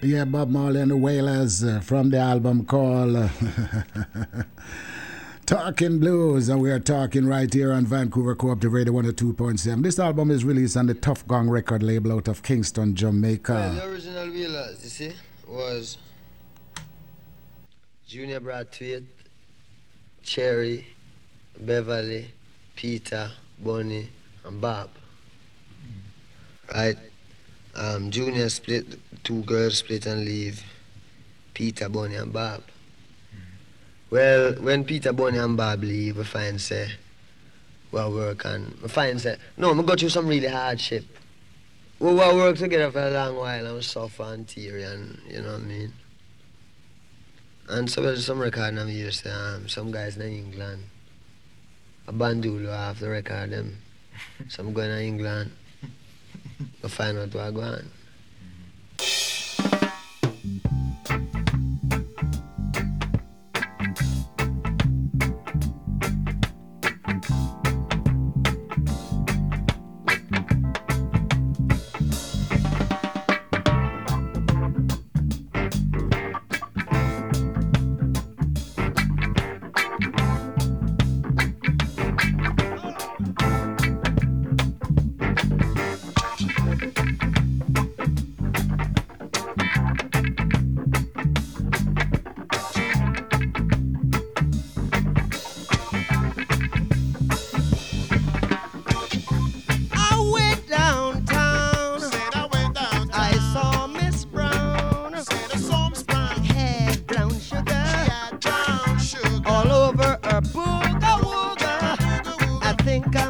Yeah, Bob Marley and the Wailers uh, from the album called uh, Talking Blues, and we are talking right here on Vancouver Cooperative Radio 102.7. This album is released on the Tuff Gong record label out of Kingston, Jamaica. Well, the original Wailers, you see, was Junior Braithwaite, Cherry, Beverly, Peter, Bunny, and Bob. Right? Um, Junior split, two girls split and leave. Peter, Bunny, and Bob. Well, when Peter, Bunny, and Bob leave, we find say, well, work and we find say, no, we go through some really hardship. We will work together for a long while and we suffer and tear and you know what I mean. And so there's some record I'm used to um, some guys in England. A bandulo off the record them. some going to England. We find out what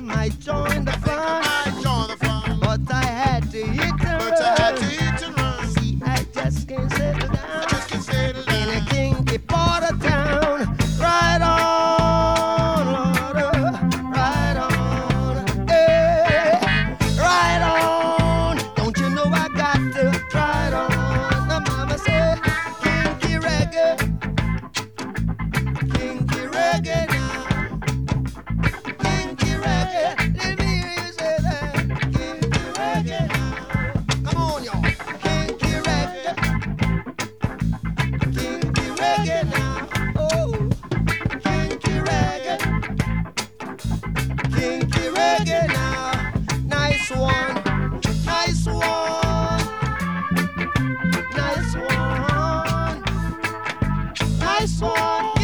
might join the Nice one.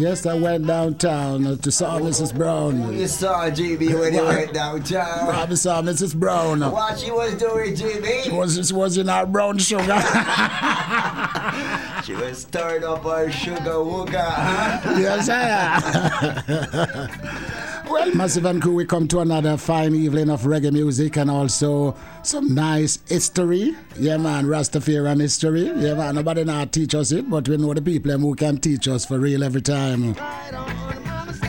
Yes, I went downtown to saw Mrs. Brown. You saw GB when you went downtown. I saw Mrs. Brown. What she was doing, GB? She was, she was in our brown sugar. she was stirring up our sugar wooga. yes, I Well, Massive and Crew, we come to another fine evening of reggae music and also some nice history. Yeah, man, Rastafarian history. Yeah, man, nobody now teach us it, but we know the people who can teach us for real every time.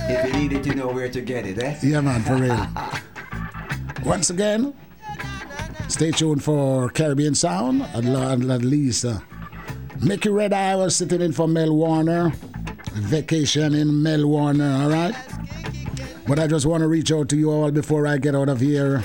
If you needed to know where to get it, eh? Yeah, man, for real. Once again, stay tuned for Caribbean Sound and at least uh, Mickey Red Eye was sitting in for Mel Warner. Vacation in Mel Warner, all right? But I just want to reach out to you all before I get out of here.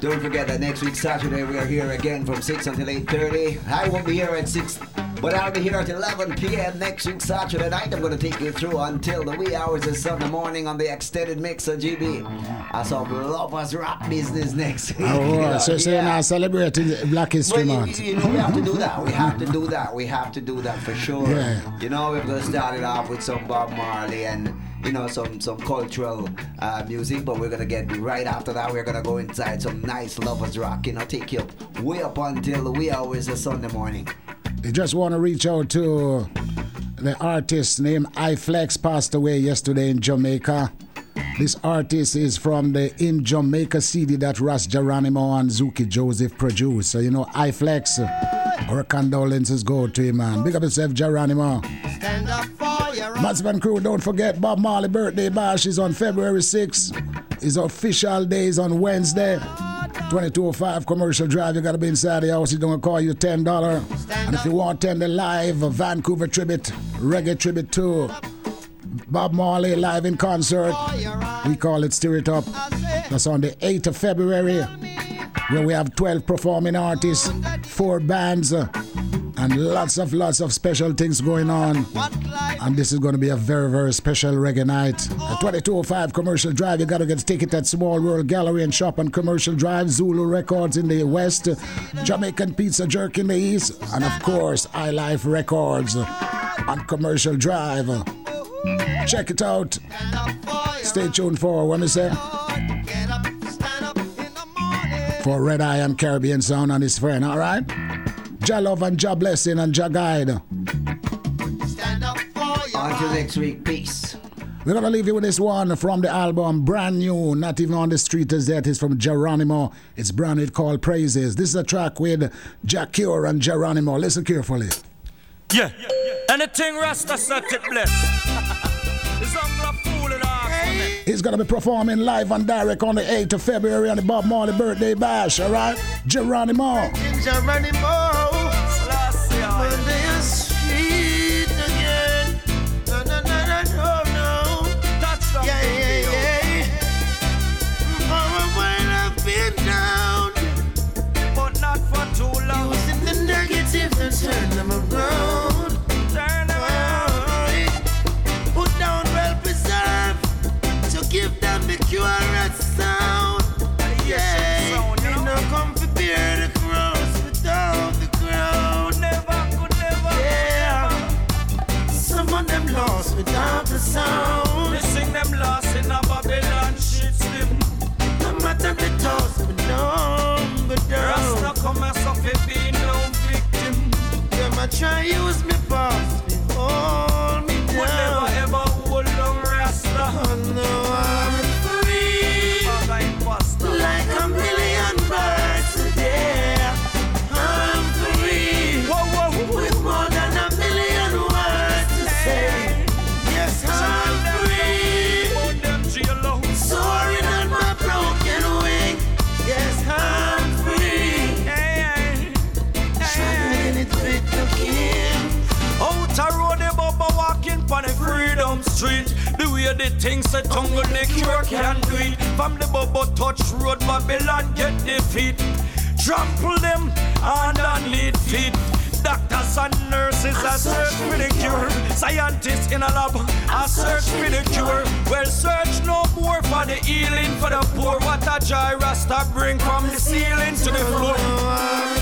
Don't forget that next week Saturday we are here again from 6 until 8.30. I won't be here at 6 but I'll be here at 11 p.m. next week, Saturday night. I'm going to take you through until the wee hours of Sunday morning on the extended mix of GB. I saw Lovers Rock Business next week. Oh, you know, so saying yeah. now celebrating Black History Month. You, you, know, we have to do that. We have to do that. We have to do that for sure. Yeah. You know, we're going to start it off with some Bob Marley and you know, some some cultural uh, music, but we're gonna get right after that. We're gonna go inside some nice lovers rock. You know, take you up way up until the wee hours of Sunday morning. They just want to reach out to the artist named iFlex, passed away yesterday in Jamaica. This artist is from the In Jamaica CD that Ras Geronimo and Zuki Joseph produced. So, you know, iFlex, our condolences go to him, man. Big up yourself, Geronimo. Stand up Matsman crew, don't forget Bob Marley birthday bash is on February 6th. His official day is on Wednesday. 2205 Commercial Drive. You got to be inside the house. He's to call you $10. And if you want to attend the live Vancouver tribute, reggae tribute to Bob Marley live in concert, we call it Stir It Up. That's on the 8th of February, where we have 12 performing artists, four bands uh, and lots of lots of special things going on. And this is going to be a very very special reggae night. At 2205 Commercial Drive, you got to get a ticket at Small World Gallery and Shop on Commercial Drive, Zulu Records in the west, Jamaican Pizza Jerk in the east, and of course I iLife Records on Commercial Drive. Check it out. Stay tuned for what I say. For Red Eye and Caribbean Sound and his friend, all right? Jah love and Jah blessing and Jah guide. Until next week, peace. We're gonna leave you with this one from the album Brand New, not even on the street as yet. It's from Geronimo. It's branded called Praises. This is a track with Jack Cure and Geronimo. Listen carefully. Yeah. Anything Rasta set it bless. He's gonna be performing live and direct on the 8th of February on the Bob Marley birthday bash, alright? Geronimo. Geronimo. The things say tongue the cure can do it. From the bubba touch road, Babylon get defeat. Trample them underneath feet. Doctors and nurses are search for the cure. Scientists in a lab are search for the cure. Well, search no more for the healing for the poor. What a joy Rasta bring from the ceiling to the floor.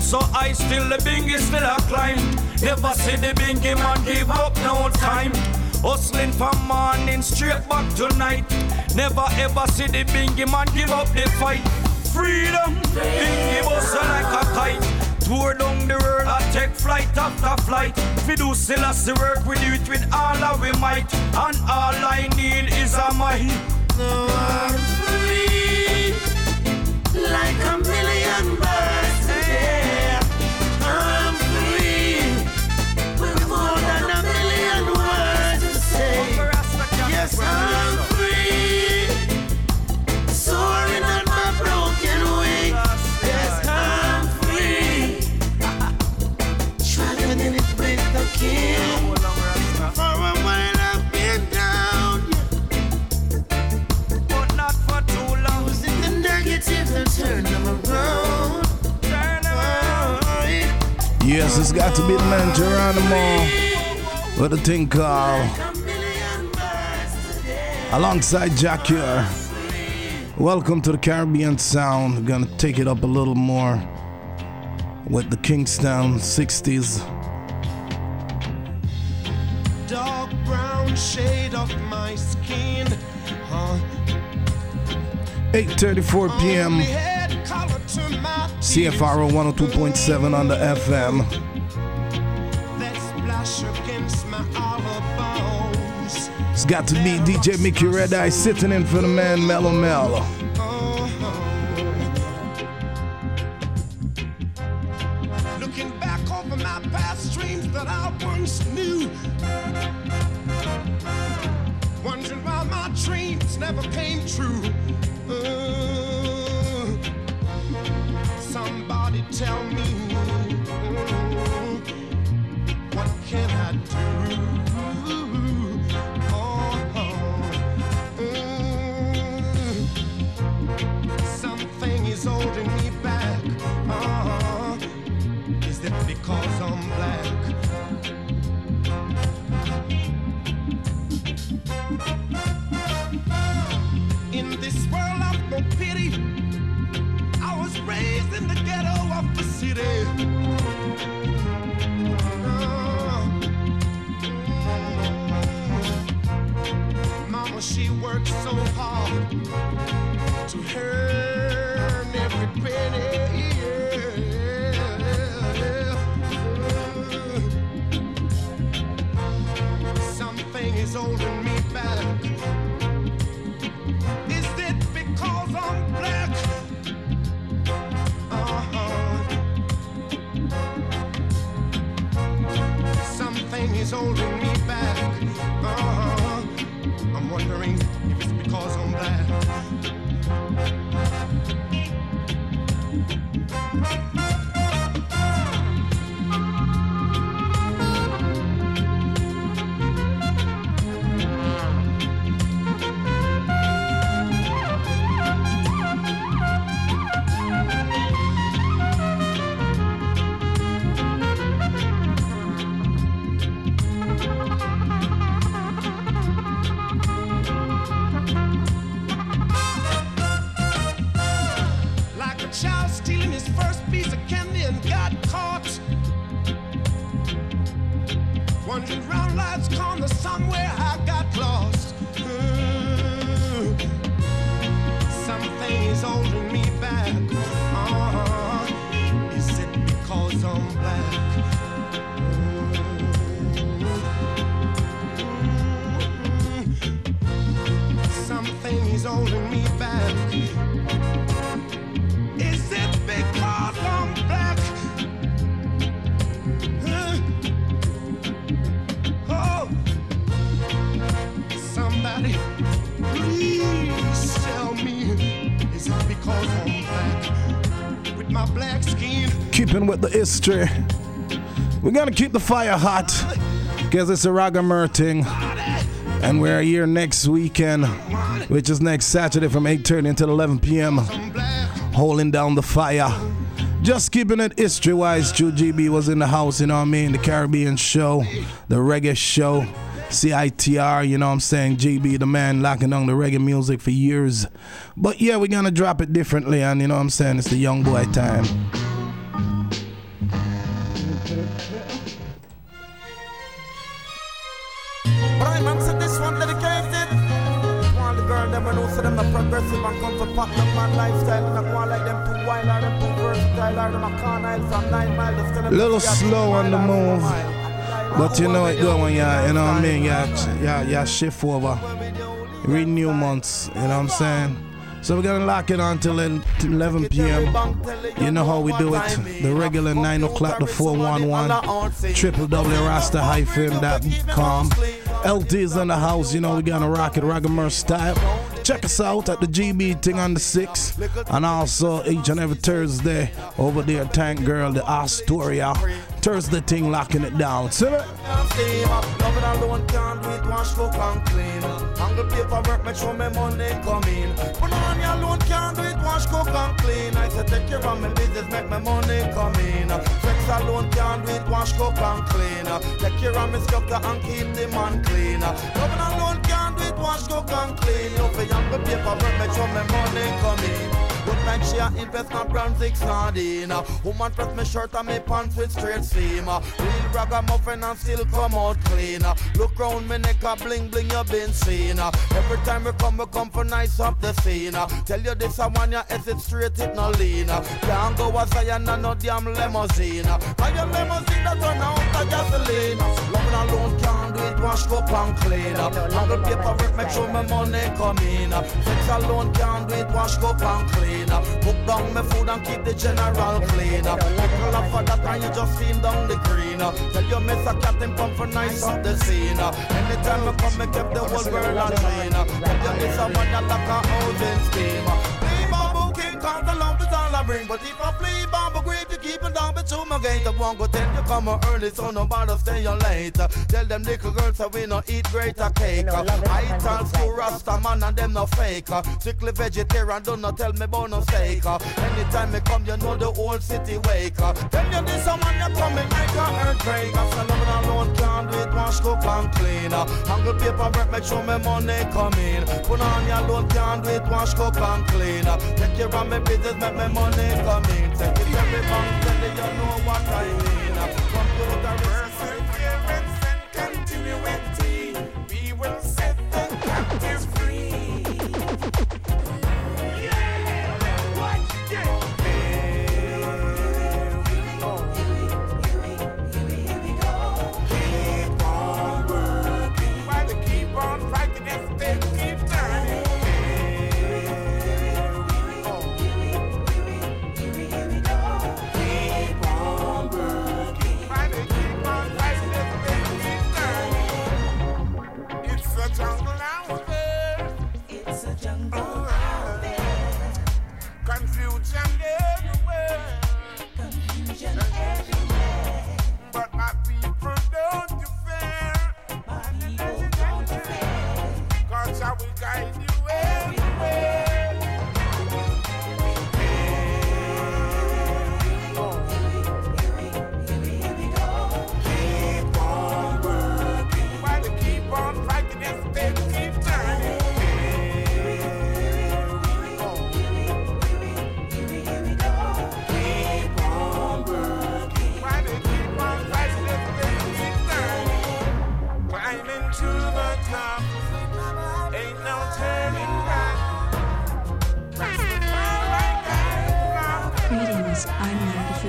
So high, still the bingy still a climb. Never see the bingy man give up no time. Hustling from morning straight back to night. Never ever see the bingy man give up the fight. Freedom, bingy bust like a kite. Tour down the world, I take flight after flight. We do Selassie work, we do it with all of we might. And all I need is a mic. No, Yes, it's got to be the man Geronimo with a thing called A million birds alongside Jack here. Welcome to the Caribbean Sound. We're gonna take it up a little more with the Kingstown 60s. Dark brown shade of my skin. Huh? 8:34 p.m. Only head color to my CFRO 102.7 on the FM. that splash against my bones. It's got to be DJ Mickey Red Eye sitting in for the man Mellow Mel. Looking back over my past dreams that I once knew. Wondering why my dreams never came true. Uh, tell me Uh, mm, Mama, she worked so hard to earn every penny. His first piece Keeping with the history. We're gonna keep the fire hot because it's a Ragamer thing. And we're here next weekend, which is next Saturday from 8:30 until 11 p.m. Holding down the fire. Just keeping it history wise. True GB was in the house, you know what I mean? The Caribbean show, the reggae show, CITR, you know what I'm saying? JB, the man locking on the reggae music for years. But yeah, we're gonna drop it differently, and you know what I'm saying? It's the young boy time. progressive and come to pop up my lifestyle. And I like them too wild or them too versatile or them a from nine miles. Little slow on the move. But you know it go when y'all, you know what I mean, y'all, y'all, y'all shift over. Renew months, you know what I'm saying? So we're gonna lock it on till 11 p.m. You know how we do it. The regular 9 o'clock to 411. Triple W Rasta hyphen.com. LT's in the house, you know we're gonna rock it Ragamer style. Check us out at the GB thing on the 6th. And also each and every Thursday over there, Tank Girl, the Astoria. Thursday thing locking it down. See it? Wash, cook and clean. I said take care of my business, make my money come in. Sex alone can't do it, wash, cook and clean. Take care of my and keep the man clean. Loving alone can't do it, wash, cook and clean. You paperwork, make sure my money come in. Look like she a invest in brand six sardine. Woman press me shirt and me pants with straight seam. Real ragamuffin and still come out clean. Look round me neck a bling bling you been seen. Every time we come we come for nice up the scene. Tell you this a one you exit straight it no lean. Can't go a Zion and no damn limousine. Cause your limousine that turn out a gasoline. Loving alone can't do it wash up and clean. Angle paperwork make sure my money come in. Sex alone can't do it wash up and clean clean. Cook down my food and keep the general clean. Little of for that and you just steam down the green. Tell your miss a captain come for nice up the scene. Anytime I come, I keep the whole world on clean. Tell your miss a one that like a housing scheme. Play bamboo king, cause the lump is all I bring. But if I play bamboo you keep it down between my gate. I won't go tell you come early, so nobody stay on late. Tell them little girls that we no eat greater cake. I tell school rasta man and them no fake. Strictly vegetarian, do not tell me about no steak. Anytime me come, you know the whole city wake. Tell you this, a man you coming like a earthquake. I said, loving alone can't do it, wash, cook and clean. Angle paperwork, make sure my money come in. Put on loan, can't do it, wash, cook and clean. Take care of my business, make my money come in. Take it every tell you, know what I mean. Computer, perseverance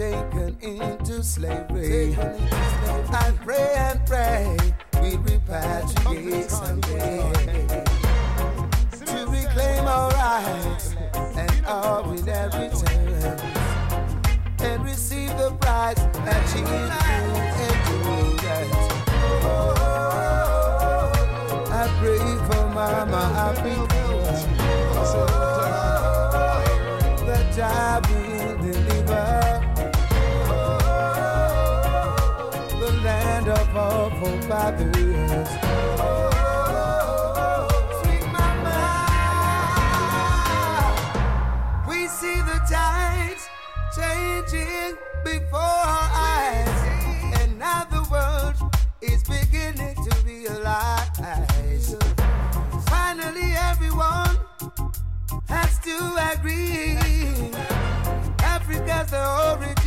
taken into slavery. I pray and pray we repatriate someday. to reclaim our rights and our inheritance. And receive the prize that she is Oh, I pray for Mama Africa. The job agree. Africa's the origin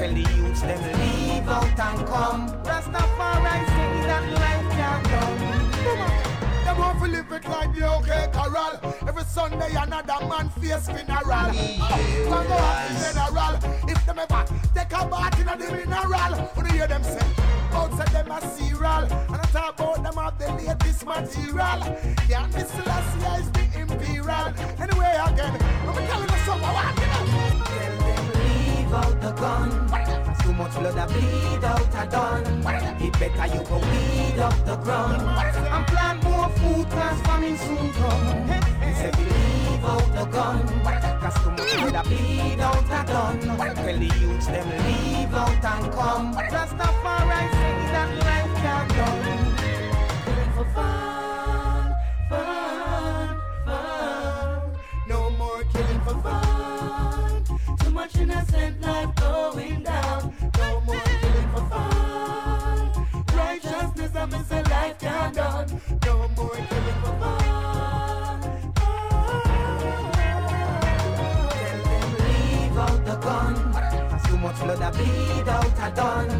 Tell the youths them leave out and come. Rastafari say that life can't done. Them want to live it like the OK Corral. Every Sunday another man face funeral. Oh, Can go happy general. If them ever take a bath in the Blood I bleed out a done. It better you go weed up the ground. And plant more food cause famine soon come. He said leave out the gun. Cause blood I bleed out a done. Tell the youths them leave out and come. Rastafari say that life can't done. Killing for fun, fun, fun. No more killing for fun. Too much innocent life a done.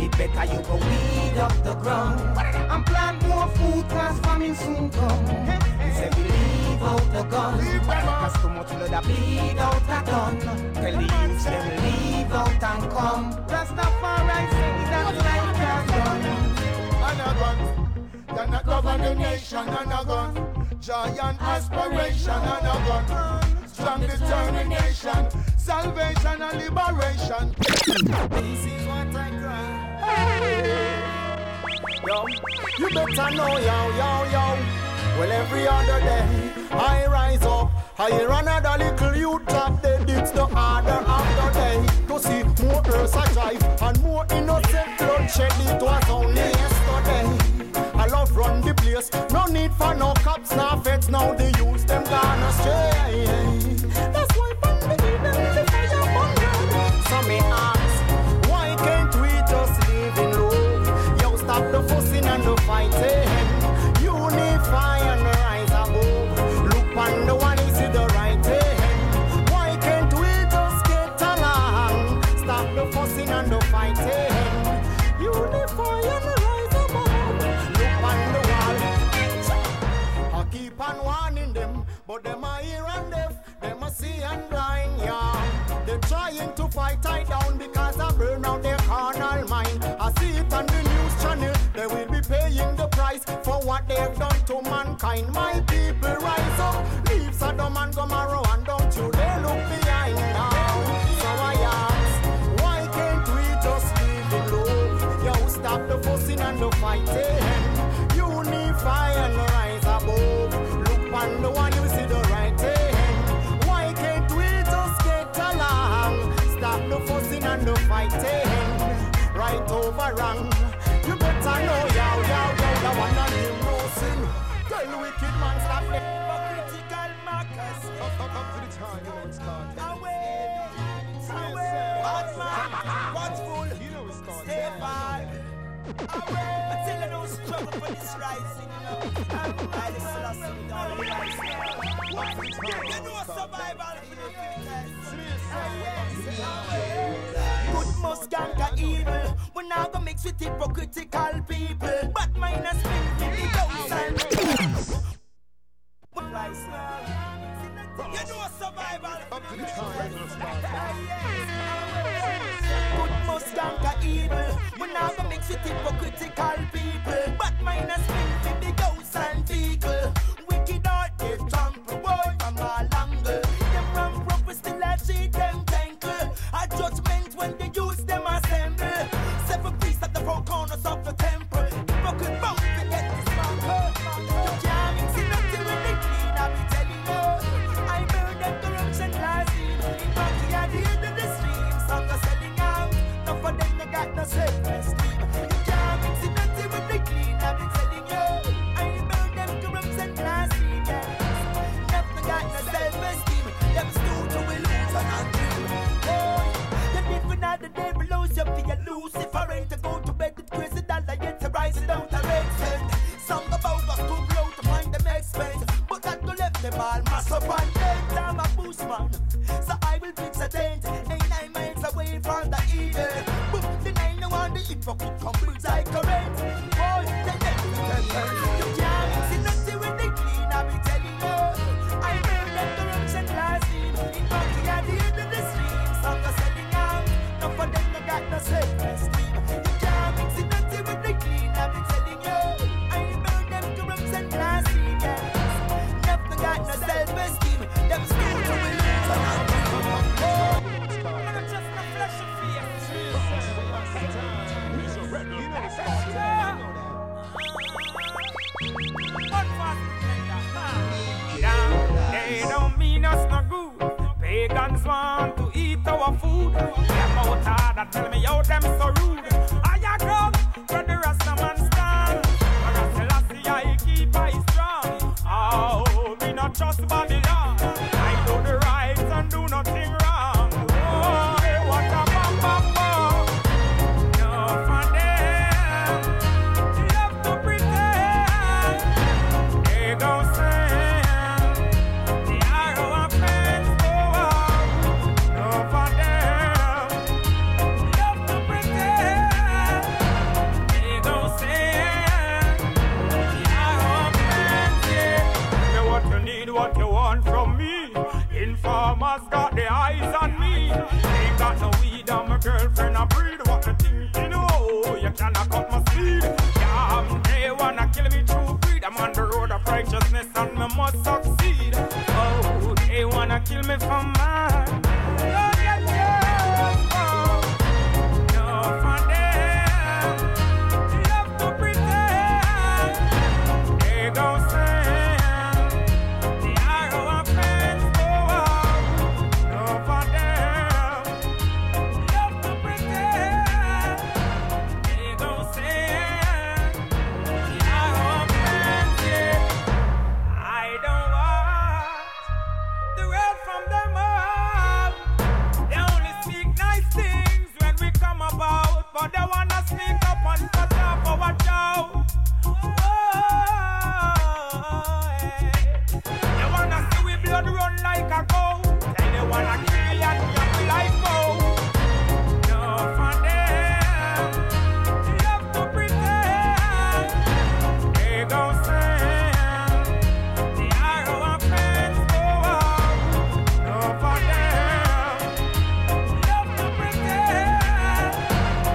It better you go weed up the ground. And plant more food cause famine soon come. He said leave out the gun. Cause too much blood I bleed out a done. Tell the youths them leave out and come. Rastafari say that life can't done. and a gun. A govern the nation and a gun. Giant aspiration and a gun. Strong determination, salvation and liberation. This is what I cry. Yo, you better know, yo, yo, yo. Well, every other day I rise up. I hear another little youth drop dead. It's the order of the day to see more earths a drive and more innocent bloodshed. It was only yesterday. I love run the place. No need for no cops, no feds. Now the youths them astray. And blind, yeah. They're trying to fight I down because I burn out their carnal mind. I see it on the news channel. They will be paying the price for what they've done to mankind. My people rise up, leave Sodom and Gomorrah, and don't you dare look behind now. So I ask, why can't we just live in love? Stop the fussing and the fighting. The fighting. Right over wrong. You better know, yow, yow, yow, the one on him no sin. Tell wicked man stop it. Critical Marcus. Come to the time, you know it's started. Away. Batman, watchful, you know it's stay far. I tell you no struggle for this rising, you know. I just lost the rising. You know survival for the fittest. Good must conquer evil. We're not gonna mix with hypocritical people. But minus fifty thousand. You know survival. Good must conquer evil. We're not gonna mix with hypocritical a tent. Nine miles away from the evil, but the nine no one the hypocrite complete They don't mean us no good. Pagans want to eat our food. Tell me how them so rude. I come where the Rasta man stand. Keep I strong. Oh, not speed. Yeah, they wanna kill me through greed. I'm on the road of righteousness and me must succeed. Oh, they wanna kill me for my